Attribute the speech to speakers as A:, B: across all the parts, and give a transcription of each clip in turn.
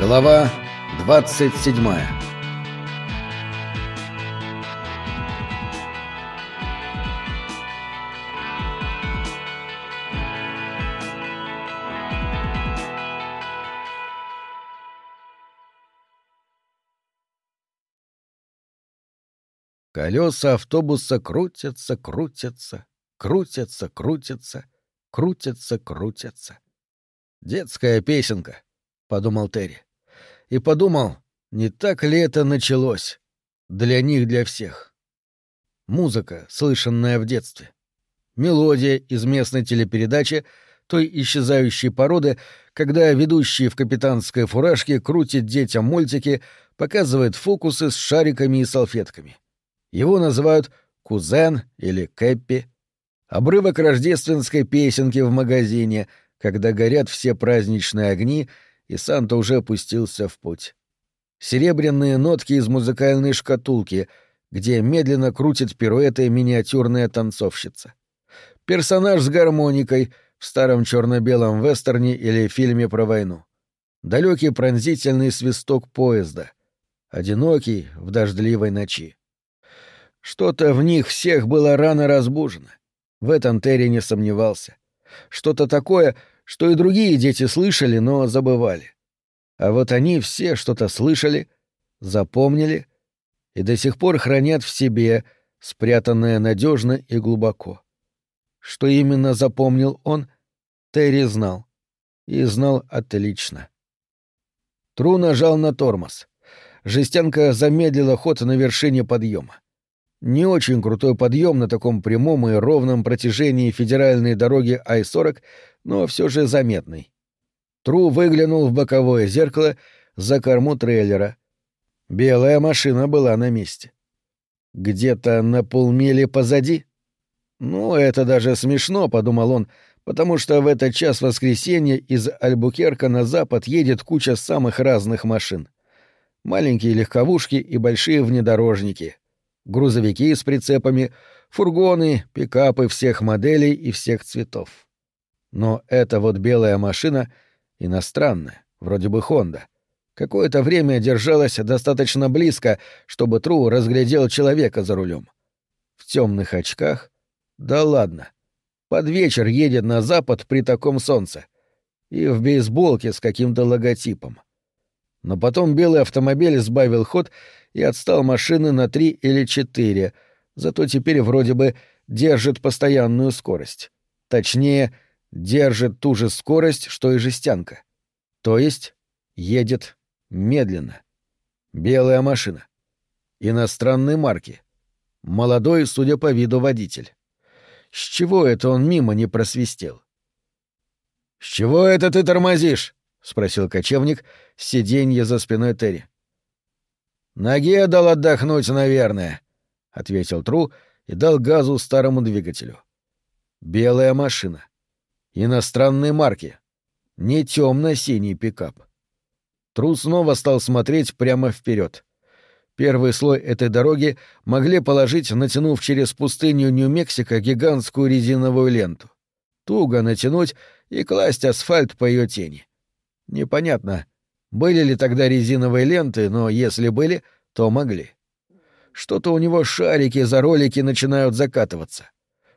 A: Глава 27 Колеса автобуса крутятся, крутятся, крутятся, крутятся, крутятся, крутятся. Детская песенка, — подумал Терри. И подумал, не так ли это началось? Для них, для всех. Музыка, слышанная в детстве. Мелодия из местной телепередачи той исчезающей породы, когда ведущий в капитанской фуражке крутит детям мультики, показывает фокусы с шариками и салфетками. Его называют «кузен» или «кэппи». Обрывок рождественской песенки в магазине — когда горят все праздничные огни, и Санта уже опустился в путь. Серебряные нотки из музыкальной шкатулки, где медленно крутит пируэты миниатюрная танцовщица. Персонаж с гармоникой в старом черно-белом вестерне или фильме про войну. Далекий пронзительный свисток поезда. Одинокий в дождливой ночи. Что-то в них всех было рано разбужено. В этом Терри не сомневался. Что-то такое, что и другие дети слышали, но забывали. А вот они все что-то слышали, запомнили и до сих пор хранят в себе, спрятанное надежно и глубоко. Что именно запомнил он, Терри знал. И знал отлично. Тру нажал на тормоз. Жестянка замедлила ход на вершине подъема. Не очень крутой подъем на таком прямом и ровном протяжении федеральной дороги Ай-40, но все же заметный. Тру выглянул в боковое зеркало за корму трейлера. Белая машина была на месте. Где-то на полмили позади? Ну, это даже смешно, подумал он, потому что в этот час воскресенья из Альбукерка на запад едет куча самых разных машин. Маленькие легковушки и большие внедорожники — грузовики с прицепами, фургоны, пикапы всех моделей и всех цветов. Но эта вот белая машина иностранная, вроде бы Хонда. Какое-то время держалась достаточно близко, чтобы Тру разглядел человека за рулем. В темных очках? Да ладно. Под вечер едет на запад при таком солнце. И в бейсболке с каким-то логотипом. Но потом белый автомобиль сбавил ход и отстал машины на три или четыре, зато теперь вроде бы держит постоянную скорость. Точнее, держит ту же скорость, что и жестянка. То есть едет медленно. Белая машина. Иностранной марки. Молодой, судя по виду, водитель. С чего это он мимо не просвистел? — С чего это ты тормозишь? — спросил кочевник с сиденья за спиной Терри. «Ноге дал отдохнуть, наверное», — ответил Тру и дал газу старому двигателю. «Белая машина. Иностранной марки. Не темно-синий пикап». Тру снова стал смотреть прямо вперед. Первый слой этой дороги могли положить, натянув через пустыню Нью-Мексико гигантскую резиновую ленту. Туго натянуть и класть асфальт по ее тени. Непонятно, были ли тогда резиновые ленты, но если были, то могли. Что-то у него шарики за ролики начинают закатываться.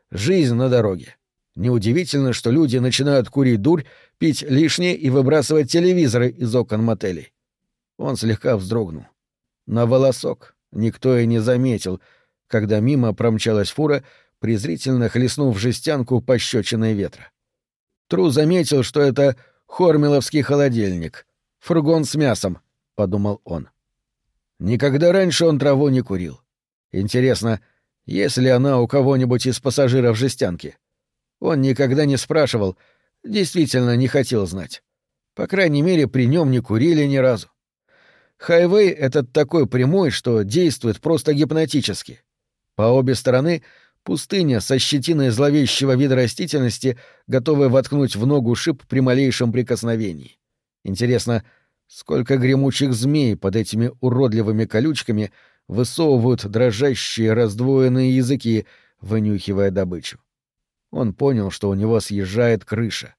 A: Жизнь на дороге. Неудивительно, что люди начинают курить дурь, пить лишнее и выбрасывать телевизоры из окон мотелей. Он слегка вздрогнул. На волосок никто и не заметил, когда мимо промчалась фура, презрительно хлестнув жестянку пощечиной ветра. Тру заметил, что это Хормиловский холодильник — Фургон с мясом, — подумал он. Никогда раньше он траву не курил. Интересно, есть ли она у кого-нибудь из пассажиров жестянки? Он никогда не спрашивал, действительно не хотел знать. По крайней мере, при нем не курили ни разу. Хайвей этот такой прямой, что действует просто гипнотически. По обе стороны — пустыня со щетиной зловещего вида растительности, готовая воткнуть в ногу шип при малейшем прикосновении. Интересно, сколько гремучих змей под этими уродливыми колючками высовывают дрожащие раздвоенные языки, вынюхивая добычу. Он понял, что у него съезжает крыша,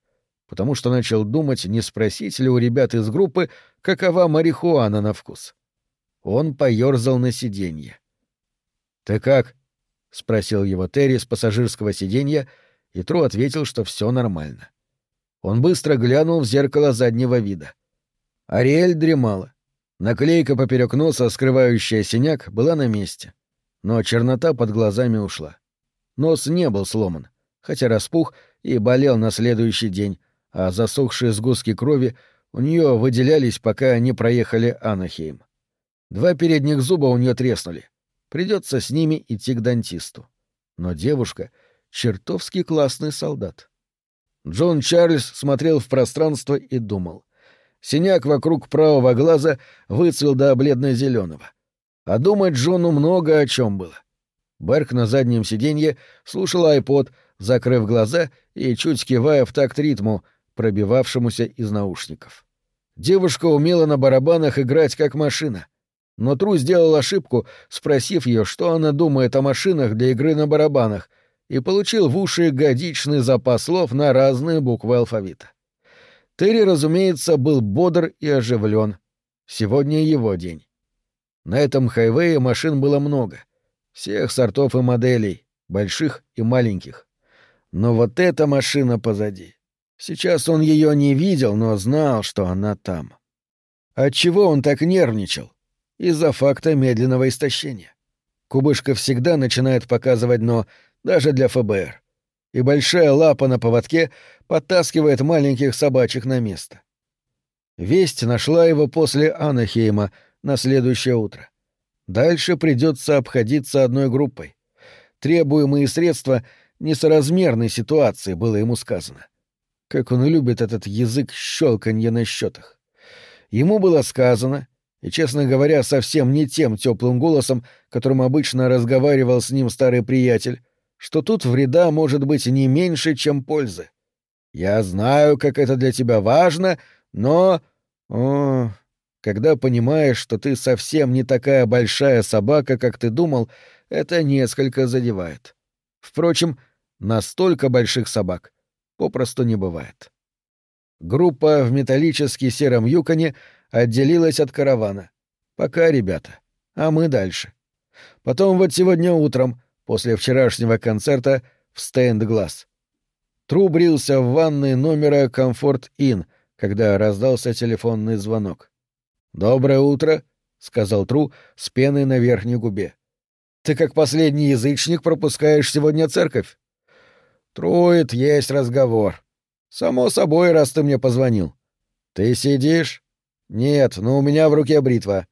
A: потому что начал думать, не спросить ли у ребят из группы, какова марихуана на вкус. Он поерзал на сиденье. «Ты как?» — спросил его Терри с пассажирского сиденья, и Тру ответил, что все нормально. Он быстро глянул в зеркало заднего вида. Ариэль дремала. Наклейка поперек носа, скрывающая синяк, была на месте. Но чернота под глазами ушла. Нос не был сломан, хотя распух и болел на следующий день, а засохшие сгустки крови у нее выделялись, пока не проехали Анахейм. Два передних зуба у нее треснули. Придется с ними идти к дантисту. Но девушка — чертовски классный солдат. Джон Чарльз смотрел в пространство и думал. Синяк вокруг правого глаза выцвел до бледно-зеленого. А думать Джону много о чем было. Берк на заднем сиденье слушал айпод, закрыв глаза и чуть кивая в такт ритму, пробивавшемуся из наушников. Девушка умела на барабанах играть как машина. Но Тру сделал ошибку, спросив ее, что она думает о машинах для игры на барабанах, и получил в уши годичный запас слов на разные буквы алфавита. Терри, разумеется, был бодр и оживлен. Сегодня его день. На этом хайвее машин было много. Всех сортов и моделей, больших и маленьких. Но вот эта машина позади. Сейчас он ее не видел, но знал, что она там. Отчего он так нервничал? Из-за факта медленного истощения. Кубышка всегда начинает показывать «но», даже для ФБР. И большая лапа на поводке подтаскивает маленьких собачек на место. Весть нашла его после Анахейма на следующее утро. Дальше придется обходиться одной группой. Требуемые средства несоразмерной ситуации, было ему сказано. Как он любит этот язык щелканья на счетах. Ему было сказано, и, честно говоря, совсем не тем теплым голосом, которым обычно разговаривал с ним старый приятель, что тут вреда может быть не меньше, чем пользы. Я знаю, как это для тебя важно, но... О, когда понимаешь, что ты совсем не такая большая собака, как ты думал, это несколько задевает. Впрочем, настолько больших собак попросту не бывает. Группа в металлически сером юконе отделилась от каравана. Пока, ребята. А мы дальше. Потом вот сегодня утром, после вчерашнего концерта, в стенд-глаз. Тру брился в ванной номера «Комфорт Inn», когда раздался телефонный звонок. «Доброе утро», — сказал Тру с пеной на верхней губе. «Ты как последний язычник пропускаешь сегодня церковь?» «Труит, есть разговор. Само собой, раз ты мне позвонил. Ты сидишь?» «Нет, но у меня в руке бритва».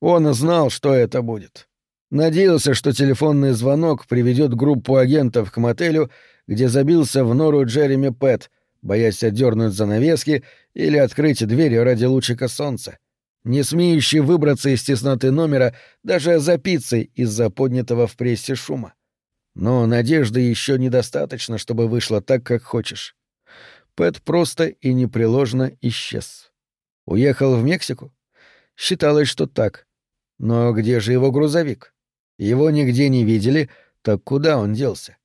A: Он знал, что это будет. Надеялся, что телефонный звонок приведет группу агентов к мотелю, где забился в нору Джереми Пэт, боясь отдернуть занавески или открыть двери ради лучика солнца, не смеющий выбраться из тесноты номера даже за пиццей из-за поднятого в прессе шума. Но надежды еще недостаточно, чтобы вышло так, как хочешь. Пэт просто и непреложно исчез. Уехал в Мексику? Считалось, что так. Но где же его грузовик? Его нигде не видели, так куда он делся?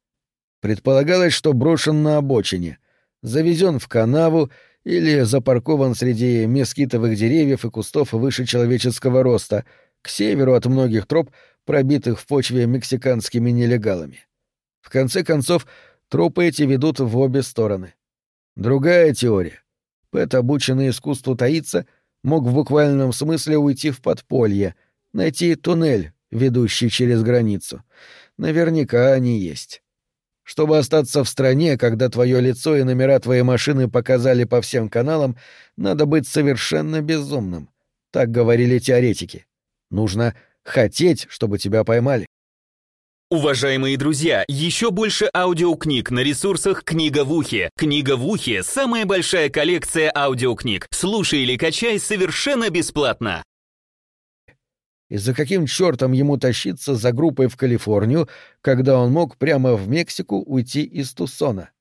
A: Предполагалось, что брошен на обочине, завезен в канаву или запаркован среди мескитовых деревьев и кустов выше человеческого роста, к северу от многих троп, пробитых в почве мексиканскими нелегалами. В конце концов, тропы эти ведут в обе стороны. Другая теория. Пэт, обученный искусству таиться, мог в буквальном смысле уйти в подполье, найти туннель, ведущий через границу. Наверняка они есть. Чтобы остаться в стране, когда твое лицо и номера твоей машины показали по всем каналам, надо быть совершенно безумным. Так говорили теоретики. Нужно хотеть, чтобы тебя поймали.
B: Уважаемые друзья, еще больше аудиокниг на ресурсах «Книга в ухе». «Книга в ухе» — самая большая коллекция аудиокниг. Слушай или качай совершенно бесплатно.
A: И за каким чертом ему тащиться за группой в Калифорнию, когда он мог прямо в Мексику уйти из Тусона?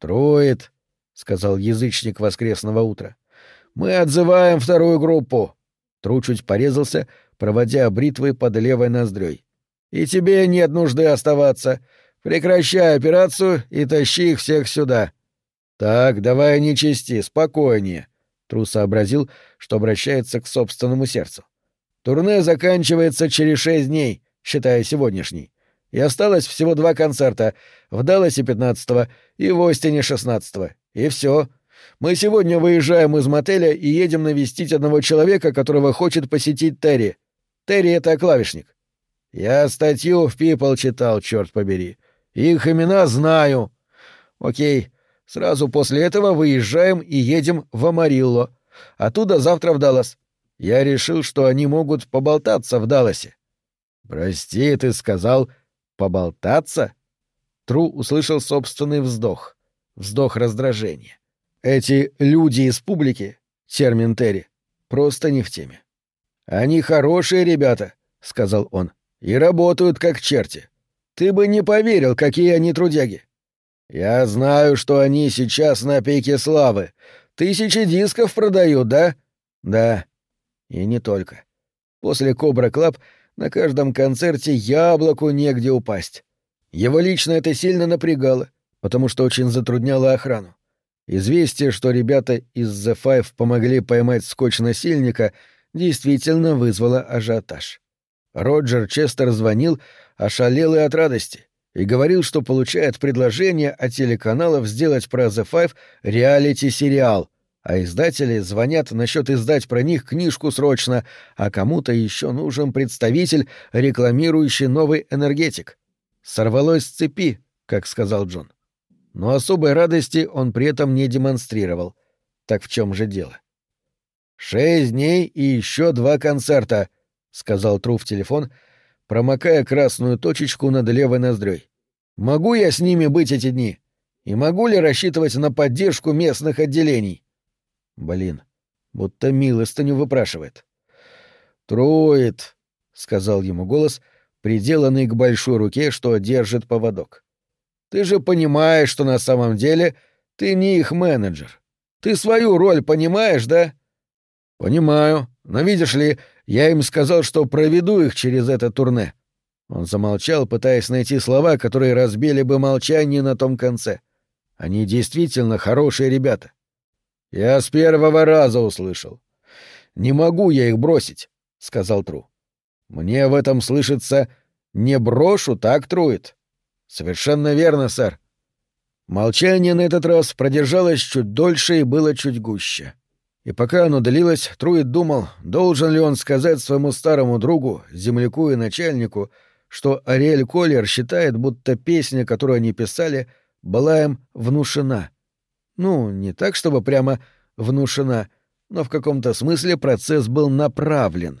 A: «Троид», — сказал язычник воскресного утра, — «мы отзываем вторую группу». Тру чуть порезался, проводя бритвой под левой ноздрёй. И тебе нет нужды оставаться. Прекращай операцию и тащи их всех сюда. Так, давай не чисти, спокойнее. Тру сообразил, что обращается к собственному сердцу. Турне заканчивается через шесть дней, считая сегодняшний. И осталось всего два концерта — в Далласе 15 и в Остине 16 И все. Мы сегодня выезжаем из мотеля и едем навестить одного человека, которого хочет посетить Терри. Терри — это клавишник. Я статью в People читал, черт побери. Их имена знаю. Окей. Сразу после этого выезжаем и едем в Амарилло. Оттуда завтра в Даллас. Я решил, что они могут поболтаться в Далласе. Прости, ты сказал поболтаться? Тру услышал собственный вздох. Вздох раздражения. Эти люди из публики, термин Терри, просто не в теме. Они хорошие ребята, сказал он, и работают как черти. Ты бы не поверил, какие они трудяги. Я знаю, что они сейчас на пике славы. Тысячи дисков продают, да? Да. И не только. После Cobra Club на каждом концерте яблоку негде упасть. Его лично это сильно напрягало, потому что очень затрудняло охрану. Известие, что ребята из The Five помогли поймать скотч-насильника, действительно вызвало ажиотаж. Роджер Честер звонил, ошалелый от радости, и говорил, что получает предложение от телеканалов сделать про The Five реалити-сериал, а издатели звонят насчет издать про них книжку срочно, а кому-то еще нужен представитель, рекламирующий новый энергетик. Сорвалось с цепи, как сказал Джон но особой радости он при этом не демонстрировал. Так в чем же дело? «Шесть дней и еще два концерта», — сказал Тру в телефон, промокая красную точечку над левой ноздрёй. «Могу я с ними быть эти дни? И могу ли рассчитывать на поддержку местных отделений?» «Блин, будто милостыню выпрашивает». «Труит», — сказал ему голос, приделанный к большой руке, что держит поводок. Ты же понимаешь, что на самом деле ты не их менеджер. Ты свою роль понимаешь, да? Понимаю. Но видишь ли, я им сказал, что проведу их через это турне. Он замолчал, пытаясь найти слова, которые разбили бы молчание на том конце. Они действительно хорошие ребята. Я с первого раза услышал. Не могу я их бросить, сказал Тру. Мне в этом слышится не брошу, так трует. Совершенно верно, сэр. Молчание на этот раз продержалось чуть дольше и было чуть гуще. И пока оно длилось, Труит думал, должен ли он сказать своему старому другу, земляку и начальнику, что Ариэль Коллер считает, будто песня, которую они писали, была им внушена. Ну, не так, чтобы прямо внушена, но в каком-то смысле процесс был направлен.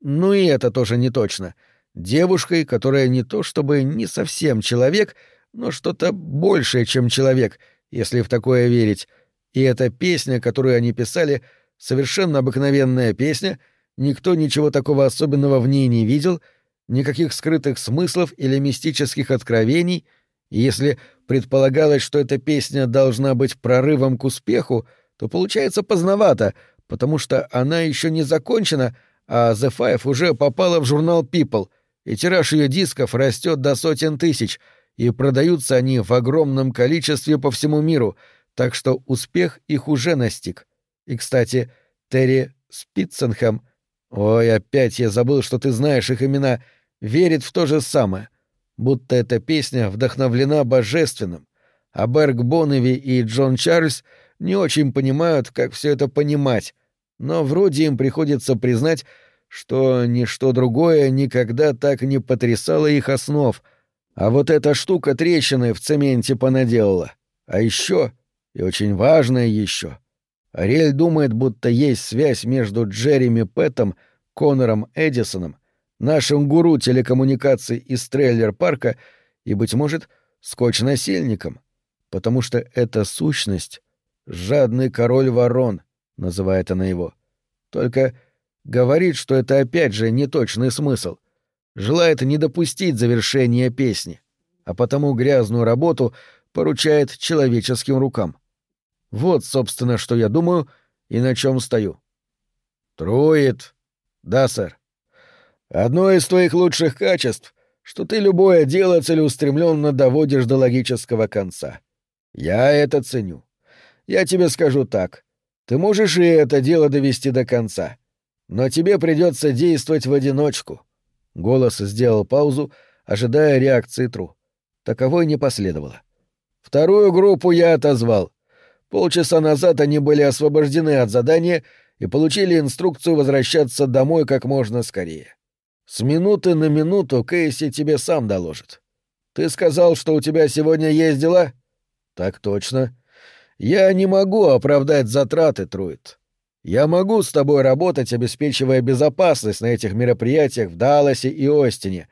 A: Ну и это тоже не точно — девушкой, которая не то чтобы не совсем человек, но что-то большее, чем человек, если в такое верить. И эта песня, которую они писали, совершенно обыкновенная песня, никто ничего такого особенного в ней не видел, никаких скрытых смыслов или мистических откровений, и если предполагалось, что эта песня должна быть прорывом к успеху, то получается поздновато, потому что она еще не закончена, а The Five уже попала в журнал People — и тираж ее дисков растет до сотен тысяч, и продаются они в огромном количестве по всему миру, так что успех их уже настиг. И, кстати, Терри Спитценхэм, ой, опять я забыл, что ты знаешь их имена, верит в то же самое, будто эта песня вдохновлена божественным, а Берг Бонневи и Джон Чарльз не очень понимают, как все это понимать, но вроде им приходится признать, что ничто другое никогда так не потрясало их основ, а вот эта штука трещины в цементе понаделала. А еще, и очень важное еще, Ариэль думает, будто есть связь между Джереми Пэтом, Конором Эдисоном, нашим гуру телекоммуникаций из трейлер-парка и, быть может, скотч-насильником, потому что эта сущность — жадный король ворон, называет она его. Только Говорит, что это опять же неточный смысл. Желает не допустить завершения песни, а потому грязную работу поручает человеческим рукам. Вот, собственно, что я думаю и на чем стою. Труит. Да, сэр. Одно из твоих лучших качеств, что ты любое дело целеустремленно доводишь до логического конца. Я это ценю. Я тебе скажу так. Ты можешь и это дело довести до конца. Но тебе придется действовать в одиночку. Голос сделал паузу, ожидая реакции Тру. Таковой не последовало. Вторую группу я отозвал. Полчаса назад они были освобождены от задания и получили инструкцию возвращаться домой как можно скорее. С минуты на минуту Кейси тебе сам доложит. Ты сказал, что у тебя сегодня есть дела? Так точно. Я не могу оправдать затраты, Труит. Я могу с тобой работать, обеспечивая безопасность на этих мероприятиях в Далласе и Остине,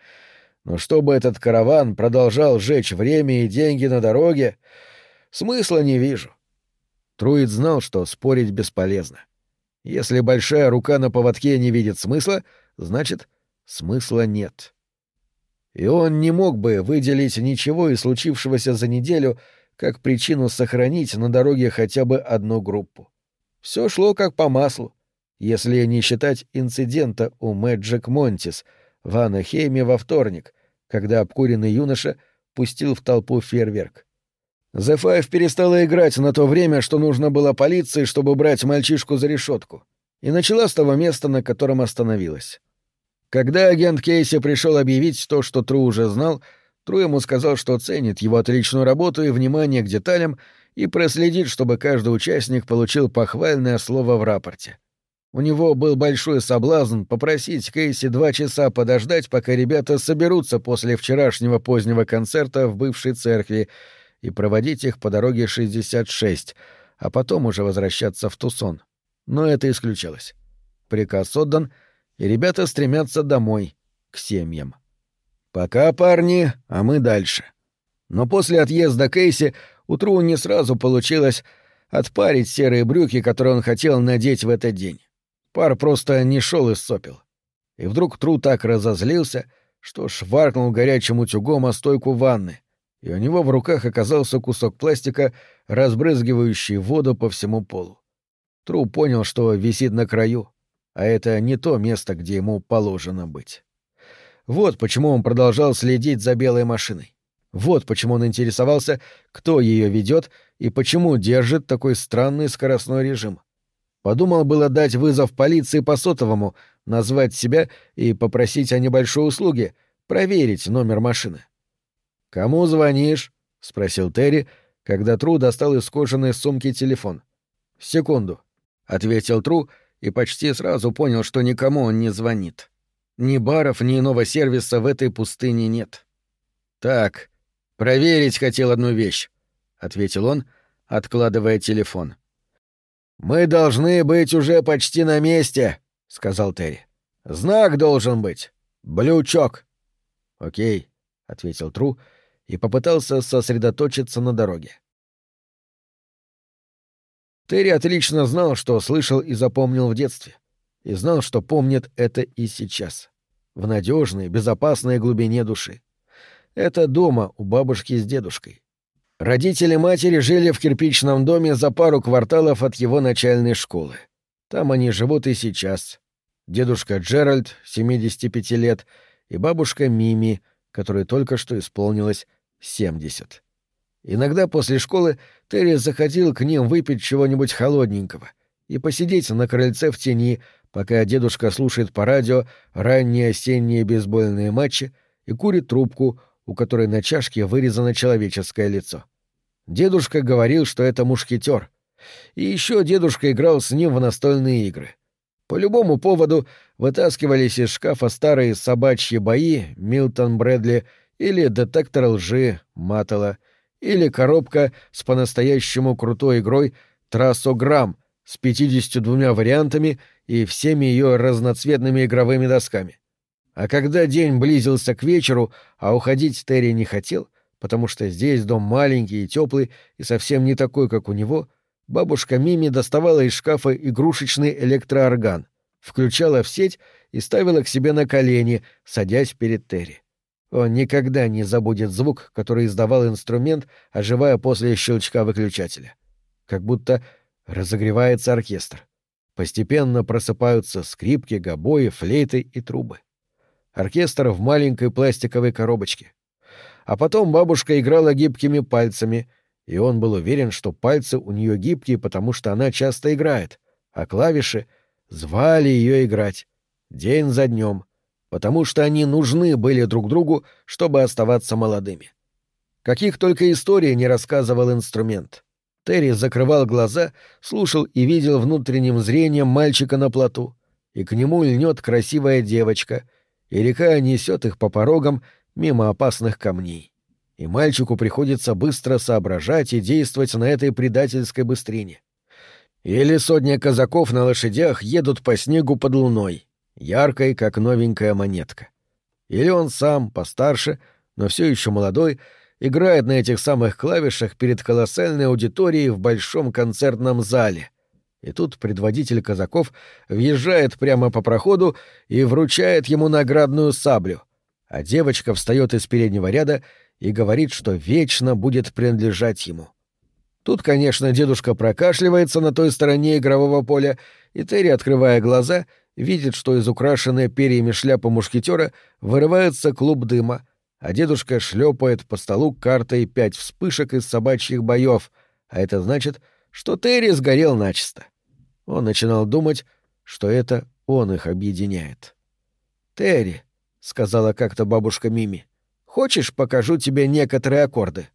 A: но чтобы этот караван продолжал жечь время и деньги на дороге, смысла не вижу. Труид знал, что спорить бесполезно. Если большая рука на поводке не видит смысла, значит, смысла нет. И он не мог бы выделить ничего из случившегося за неделю как причину сохранить на дороге хотя бы одну группу. Все шло как по маслу, если не считать инцидента у Мэджик Монтис — в Анахейме во вторник, когда обкуренный юноша пустил в толпу фейерверк. The Five перестала играть на то время, что нужно было полиции, чтобы брать мальчишку за решетку, и начала с того места, на котором остановилась. Когда агент Кейси пришел объявить то, что Тру уже знал, Тру ему сказал, что ценит его отличную работу и внимание к деталям и проследит, чтобы каждый участник получил похвальное слово в рапорте. У него был большой соблазн попросить Кейси два часа подождать, пока ребята соберутся после вчерашнего позднего концерта в бывшей церкви, и проводить их по дороге 66, а потом уже возвращаться в Тусон. Но это исключалось. Приказ отдан, и ребята стремятся домой, к семьям. Пока, парни, а мы дальше. Но после отъезда Кейси утру не сразу получилось отпарить серые брюки, которые он хотел надеть в этот день. Пар просто не шел из сопел. И вдруг Тру так разозлился, что шваркнул горячим утюгом о стойку ванны, и у него в руках оказался кусок пластика, разбрызгивающий воду по всему полу. Тру понял, что висит на краю, а это не то место, где ему положено быть. Вот почему он продолжал следить за белой машиной. Вот почему он интересовался, кто ее ведет и почему держит такой странный скоростной режим. Подумал было дать вызов полиции по сотовому, назвать себя и попросить о небольшой услуге, проверить номер машины. «Кому звонишь?» — спросил Терри, когда Тру достал из кожаной сумки телефон. «Секунду», — ответил Тру и почти сразу понял, что никому он не звонит. Ни баров, ни иного сервиса в этой пустыне нет. «Так, проверить хотел одну вещь», — ответил он, откладывая телефон. «Мы должны быть уже почти на месте», — сказал Терри. «Знак должен быть. Блючок». «Окей», — ответил Тру и попытался сосредоточиться на дороге. Терри отлично знал, что слышал и запомнил в детстве, и знал, что помнит это и сейчас, в надежной, безопасной глубине души. Это дома у бабушки с дедушкой. Родители матери жили в кирпичном доме за пару кварталов от его начальной школы. Там они живут и сейчас. Дедушка Джеральд, 75 лет, и бабушка Мими, которой только что исполнилось 70. Иногда после школы Терри заходил к ним выпить чего-нибудь холодненького и посидеть на крыльце в тени, пока дедушка слушает по радио ранние осенние бейсбольные матчи и курит трубку, у которой на чашке вырезано человеческое лицо. Дедушка говорил, что это мушкетер. И еще дедушка играл с ним в настольные игры. По любому поводу вытаскивались из шкафа старые собачьи бои Милтон Брэдли или детектор лжи Маттела, или коробка с по-настоящему крутой игрой Трассограмм с 52 вариантами и всеми ее разноцветными игровыми досками. А когда день близился к вечеру, а уходить Терри не хотел — потому что здесь дом маленький и теплый и совсем не такой, как у него, бабушка Мими доставала из шкафа игрушечный электроорган, включала в сеть и ставила к себе на колени, садясь перед Терри. Он никогда не забудет звук, который издавал инструмент, оживая после щелчка выключателя. Как будто разогревается оркестр. Постепенно просыпаются скрипки, гобои, флейты и трубы. Оркестр в маленькой пластиковой коробочке — а потом бабушка играла гибкими пальцами, И он был уверен, что пальцы у нее гибкие, потому что она часто играет, а клавиши звали ее играть день за днем, потому что они нужны были друг другу, чтобы оставаться молодыми. Каких только историй не рассказывал инструмент. Терри закрывал глаза, слушал и видел внутренним зрением мальчика на плоту, и к нему льнет красивая девочка, и река несет их по порогам мимо опасных камней. И мальчику приходится быстро соображать и действовать на этой предательской быстрине. Или сотня казаков на лошадях едут по снегу под луной, яркой, как новенькая монетка. Или он сам, постарше, но все еще молодой, играет на этих самых клавишах перед колоссальной аудиторией в большом концертном зале. И тут предводитель казаков въезжает прямо по проходу и вручает ему наградную саблю, а девочка встает из переднего ряда и говорит, что вечно будет принадлежать ему. Тут, конечно, дедушка прокашливается на той стороне игрового поля, и Терри, открывая глаза, видит, что из украшенной перьями шляпы мушкетера вырывается клуб дыма, а дедушка шлепает по столу картой пять вспышек из собачьих боев, а это значит, что Терри сгорел начисто. Он начинал думать, что это он их объединяет. «Терри», — сказала как-то бабушка Мими, — «хочешь, покажу тебе некоторые аккорды?»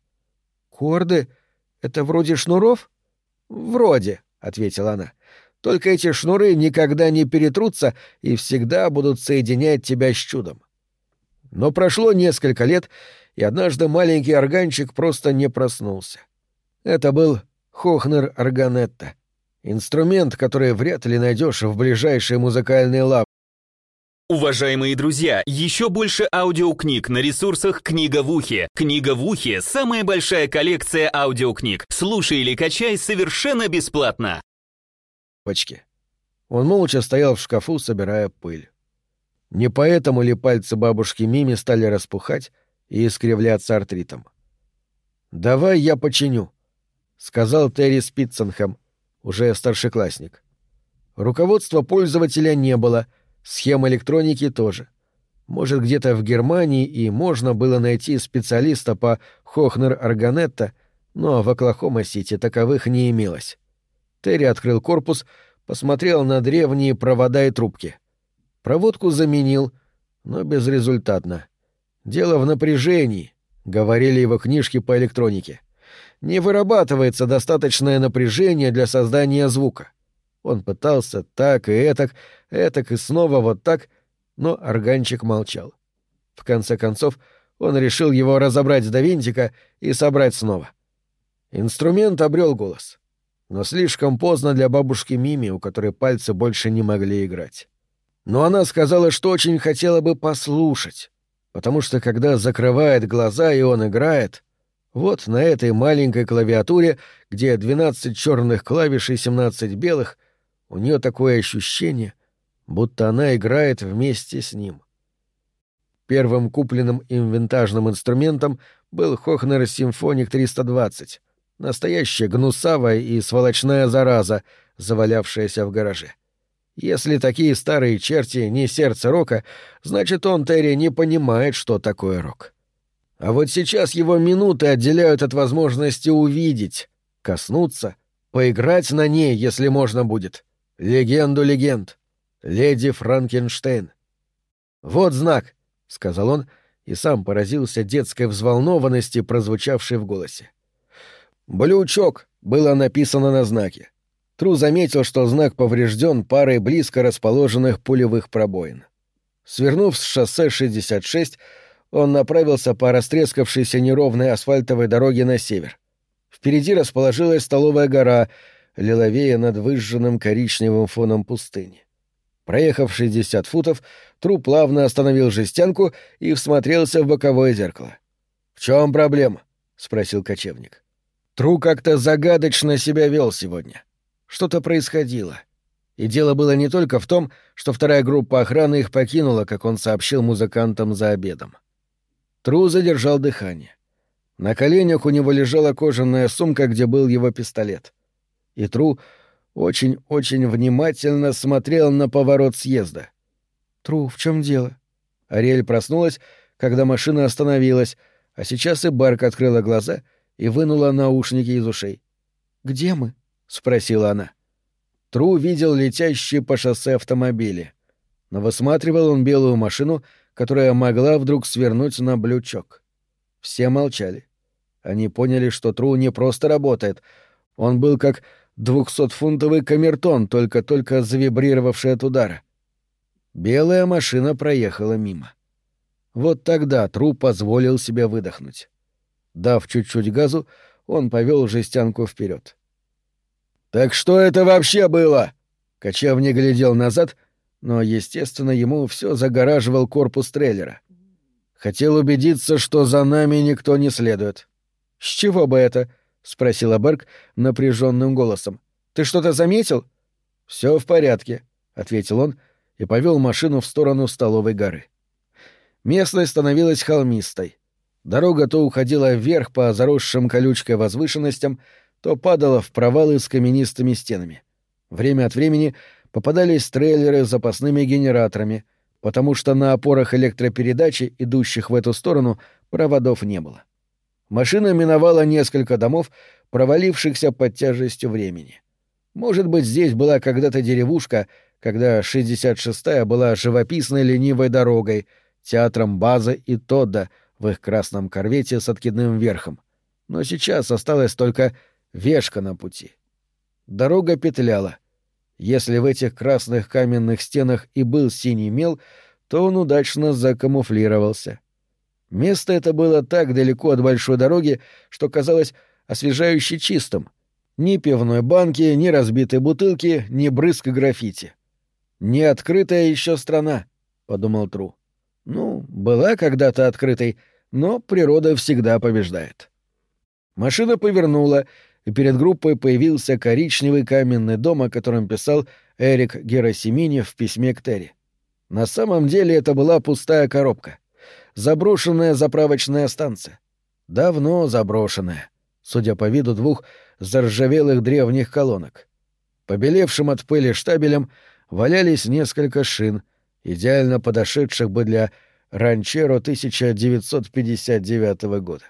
A: «Корды? Это вроде шнуров?» «Вроде», — ответила она. «Только эти шнуры никогда не перетрутся и всегда будут соединять тебя с чудом. Но прошло несколько лет, и однажды маленький органчик просто не проснулся. Это был Хохнер органетта. Инструмент, который вряд ли найдешь в ближайшей музыкальной лавке.
B: Уважаемые друзья, еще больше аудиокниг на ресурсах «Книга в ухе». «Книга в ухе» — самая большая коллекция аудиокниг. Слушай или качай совершенно бесплатно.
A: Почки. Он молча стоял в шкафу, собирая пыль. Не поэтому ли пальцы бабушки Мими стали распухать и искривляться артритом? «Давай я починю», — сказал Терри Спитценхэм, уже старшеклассник. Руководства пользователя не было, схем электроники тоже. Может, где-то в Германии и можно было найти специалиста по Хохнер-Арганетта, но в Оклахома-Сити таковых не имелось. Терри открыл корпус, посмотрел на древние провода и трубки — Проводку заменил, но безрезультатно. Дело в напряжении, говорили его книжки по электронике. Не вырабатывается достаточное напряжение для создания звука. Он пытался так и этак, этак и снова вот так, но органчик молчал. В конце концов, он решил его разобрать до винтика и собрать снова. Инструмент обрел голос. Но слишком поздно для бабушки Мими, у которой пальцы больше не могли играть но она сказала, что очень хотела бы послушать, потому что когда закрывает глаза и он играет, вот на этой маленькой клавиатуре, где 12 черных клавиш и 17 белых, у нее такое ощущение, будто она играет вместе с ним. Первым купленным им винтажным инструментом был Хохнер Симфоник 320, настоящая гнусавая и сволочная зараза, завалявшаяся в гараже. — если такие старые черти не сердце рока, значит, он, Терри, не понимает, что такое рок. А вот сейчас его минуты отделяют от возможности увидеть, коснуться, поиграть на ней, если можно будет. Легенду легенд. Леди Франкенштейн. «Вот знак», — сказал он, и сам поразился детской взволнованности, прозвучавшей в голосе. «Блючок» было написано на знаке. Тру заметил, что знак поврежден парой близко расположенных пулевых пробоин. Свернув с шоссе 66, он направился по растрескавшейся неровной асфальтовой дороге на север. Впереди расположилась столовая гора, лиловея над выжженным коричневым фоном пустыни. Проехав 60 футов, Тру плавно остановил жестянку и всмотрелся в боковое зеркало. «В чем проблема?» — спросил кочевник. Тру как-то загадочно себя вел сегодня. Что-то происходило. И дело было не только в том, что вторая группа охраны их покинула, как он сообщил музыкантам за обедом. Тру задержал дыхание. На коленях у него лежала кожаная сумка, где был его пистолет. И Тру очень-очень внимательно смотрел на поворот съезда. «Тру, в чем дело?» Ариэль проснулась, когда машина остановилась, а сейчас и Барк открыла глаза и вынула наушники из ушей. «Где мы?» — спросила она. Тру видел летящие по шоссе автомобили. Но высматривал он белую машину, которая могла вдруг свернуть на блючок. Все молчали. Они поняли, что Тру не просто работает. Он был как двухсотфунтовый камертон, только-только завибрировавший от удара. Белая машина проехала мимо. Вот тогда Тру позволил себе выдохнуть. Дав чуть-чуть газу, он повел жестянку вперед. «Так что это вообще было?» Кочевник глядел назад, но, естественно, ему все загораживал корпус трейлера. Хотел убедиться, что за нами никто не следует. «С чего бы это?» — спросила Берг напряженным голосом. «Ты что-то заметил?» Все в порядке», — ответил он и повел машину в сторону столовой горы. Местность становилась холмистой. Дорога то уходила вверх по заросшим колючкой возвышенностям, то падала в провалы с каменистыми стенами. Время от времени попадались трейлеры с запасными генераторами, потому что на опорах электропередачи, идущих в эту сторону, проводов не было. Машина миновала несколько домов, провалившихся под тяжестью времени. Может быть, здесь была когда-то деревушка, когда 66-я была живописной ленивой дорогой — театром База и Тодда в их красном корвете с откидным верхом. Но сейчас осталась только вешка на пути. Дорога петляла. Если в этих красных каменных стенах и был синий мел, то он удачно закамуфлировался. Место это было так далеко от большой дороги, что казалось освежающе чистым. Ни пивной банки, ни разбитой бутылки, ни брызг граффити. «Не открытая еще страна», — подумал Тру. Ну, была когда-то открытой, но природа всегда побеждает. Машина повернула, и перед группой появился коричневый каменный дом, о котором писал Эрик Герасимини в письме к Терри. На самом деле это была пустая коробка. Заброшенная заправочная станция. Давно заброшенная, судя по виду двух заржавелых древних колонок. Побелевшим от пыли штабелем валялись несколько шин — идеально подошедших бы для ранчеро 1959 года.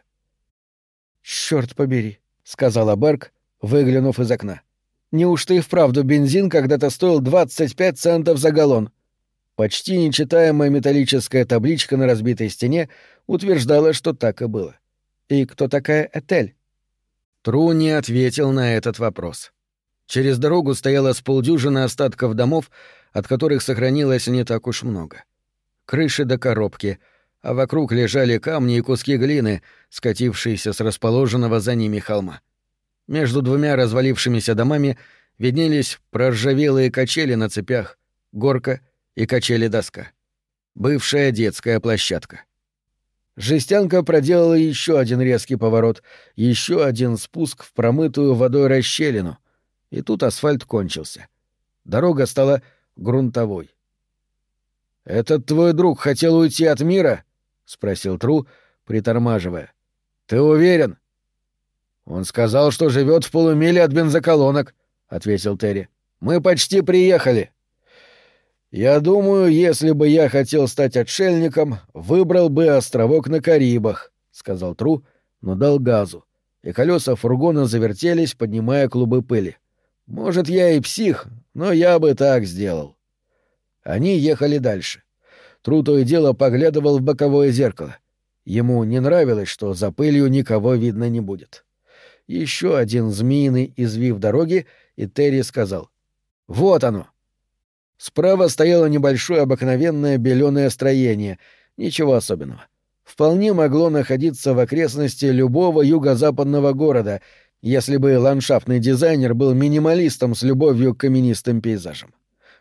A: «Чёрт побери», — сказала Берг, выглянув из окна. «Неужто и вправду бензин когда-то стоил 25 центов за галлон?» Почти нечитаемая металлическая табличка на разбитой стене утверждала, что так и было. «И кто такая Этель?» Тру не ответил на этот вопрос. Через дорогу стояло с полдюжины остатков домов, от которых сохранилось не так уж много. Крыши до коробки, а вокруг лежали камни и куски глины, скатившиеся с расположенного за ними холма. Между двумя развалившимися домами виднелись проржавелые качели на цепях, горка и качели-доска. Бывшая детская площадка. Жестянка проделала еще один резкий поворот, еще один спуск в промытую водой расщелину, и тут асфальт кончился. Дорога стала грунтовой. «Этот твой друг хотел уйти от мира?» — спросил Тру, притормаживая. «Ты уверен?» «Он сказал, что живет в полумиле от бензоколонок», — ответил Терри. «Мы почти приехали». «Я думаю, если бы я хотел стать отшельником, выбрал бы островок на Карибах», — сказал Тру, но дал газу, и колеса фургона завертелись, поднимая клубы пыли. «Может, я и псих, но я бы так сделал. Они ехали дальше. Тру то и дело поглядывал в боковое зеркало. Ему не нравилось, что за пылью никого видно не будет. Еще один змеиный извив дороги, и Терри сказал. «Вот оно!» Справа стояло небольшое обыкновенное беленое строение, ничего особенного. Вполне могло находиться в окрестности любого юго-западного города, если бы ландшафтный дизайнер был минималистом с любовью к каменистым пейзажам.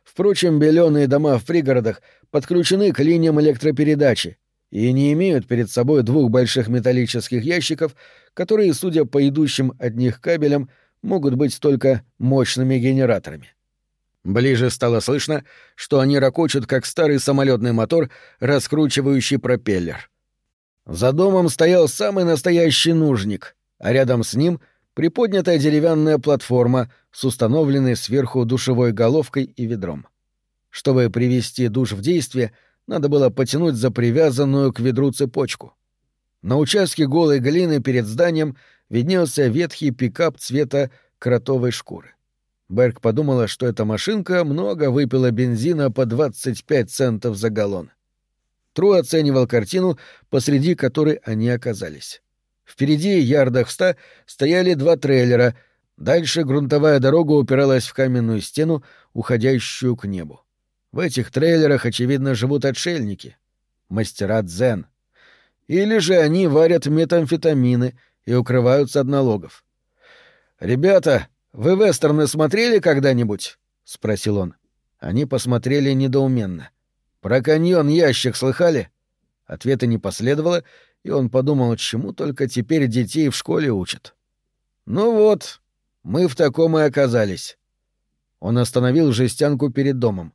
A: Впрочем, беленые дома в пригородах подключены к линиям электропередачи и не имеют перед собой двух больших металлических ящиков, которые, судя по идущим от них кабелям, могут быть только мощными генераторами. Ближе стало слышно, что они ракочут, как старый самолетный мотор, раскручивающий пропеллер. За домом стоял самый настоящий нужник, а рядом с ним — приподнятая деревянная платформа с установленной сверху душевой головкой и ведром. Чтобы привести душ в действие, надо было потянуть за привязанную к ведру цепочку. На участке голой глины перед зданием виднелся ветхий пикап цвета кротовой шкуры. Берг подумала, что эта машинка много выпила бензина по 25 центов за галлон. Тру оценивал картину, посреди которой они оказались. Впереди, ярдах в ста, стояли два трейлера, дальше грунтовая дорога упиралась в каменную стену, уходящую к небу. В этих трейлерах, очевидно, живут отшельники, мастера дзен. Или же они варят метамфетамины и укрываются от налогов. «Ребята, вы вестерны смотрели когда-нибудь?» — спросил он. Они посмотрели недоуменно. «Про каньон ящик слыхали?» Ответа не последовало, и он подумал, чему только теперь детей в школе учат. «Ну вот, мы в таком и оказались». Он остановил жестянку перед домом.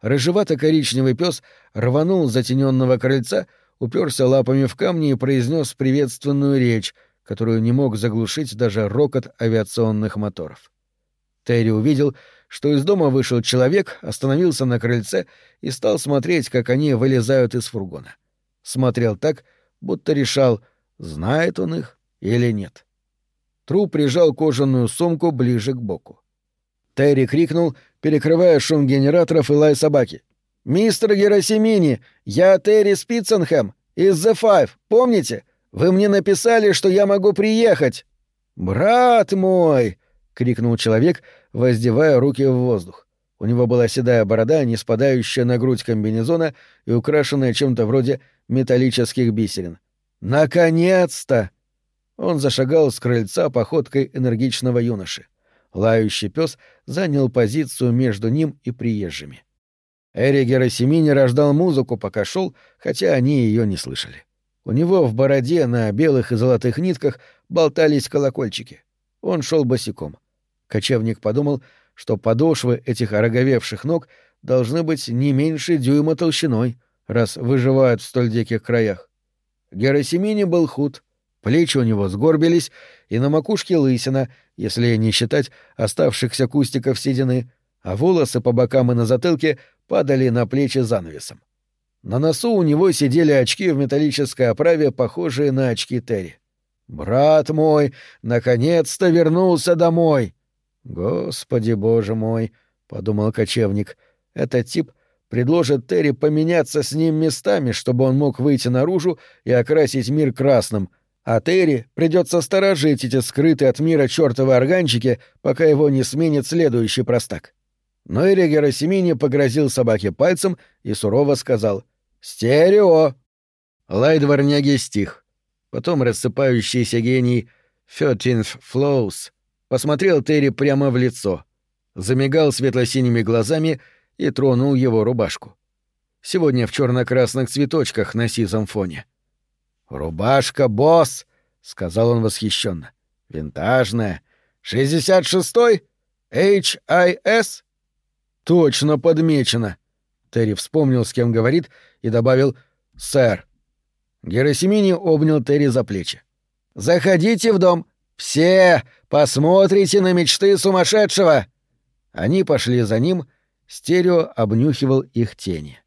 A: Рыжевато-коричневый пес рванул затененного крыльца, уперся лапами в камни и произнес приветственную речь, которую не мог заглушить даже рокот авиационных моторов. Терри увидел, что из дома вышел человек, остановился на крыльце и стал смотреть, как они вылезают из фургона. Смотрел так, будто решал, знает он их или нет. Тру прижал кожаную сумку ближе к боку. Терри крикнул, перекрывая шум генераторов и лай собаки. «Мистер Герасимини, я Терри Спитценхэм из The Five, помните? Вы мне написали, что я могу приехать!» «Брат мой!» — крикнул человек, воздевая руки в воздух. У него была седая борода, не спадающая на грудь комбинезона и украшенная чем-то вроде металлических бисерин. «Наконец-то!» Он зашагал с крыльца походкой энергичного юноши. Лающий пес занял позицию между ним и приезжими. Эри Герасимини рождал музыку, пока шел, хотя они ее не слышали. У него в бороде на белых и золотых нитках болтались колокольчики. Он шел босиком. Кочевник подумал, что подошвы этих ороговевших ног должны быть не меньше дюйма толщиной, раз выживают в столь диких краях. Герасимини был худ, плечи у него сгорбились, и на макушке лысина, если не считать оставшихся кустиков седины, а волосы по бокам и на затылке падали на плечи занавесом. На носу у него сидели очки в металлической оправе, похожие на очки Терри. «Брат мой, наконец-то вернулся домой!» «Господи боже мой!» — подумал кочевник. «Этот тип предложит Терри поменяться с ним местами, чтобы он мог выйти наружу и окрасить мир красным, а Терри придется сторожить эти скрытые от мира чертовы органчики, пока его не сменит следующий простак». Но Эри Герасимини погрозил собаке пальцем и сурово сказал — «Стерео!» Лай дворняги стих. Потом рассыпающийся гений «Thirteenth Flows» посмотрел Терри прямо в лицо, замигал светло-синими глазами и тронул его рубашку. Сегодня в черно-красных цветочках на сизом фоне. «Рубашка, босс!» — сказал он восхищенно. «Винтажная. Шестьдесят шестой? H.I.S.?» «Точно подмечено!» Терри вспомнил, с кем говорит, и добавил «Сэр». Герасимини обнял Терри за плечи. «Заходите в дом! Все! Посмотрите на мечты сумасшедшего!» Они пошли за ним, стерео обнюхивал их тени.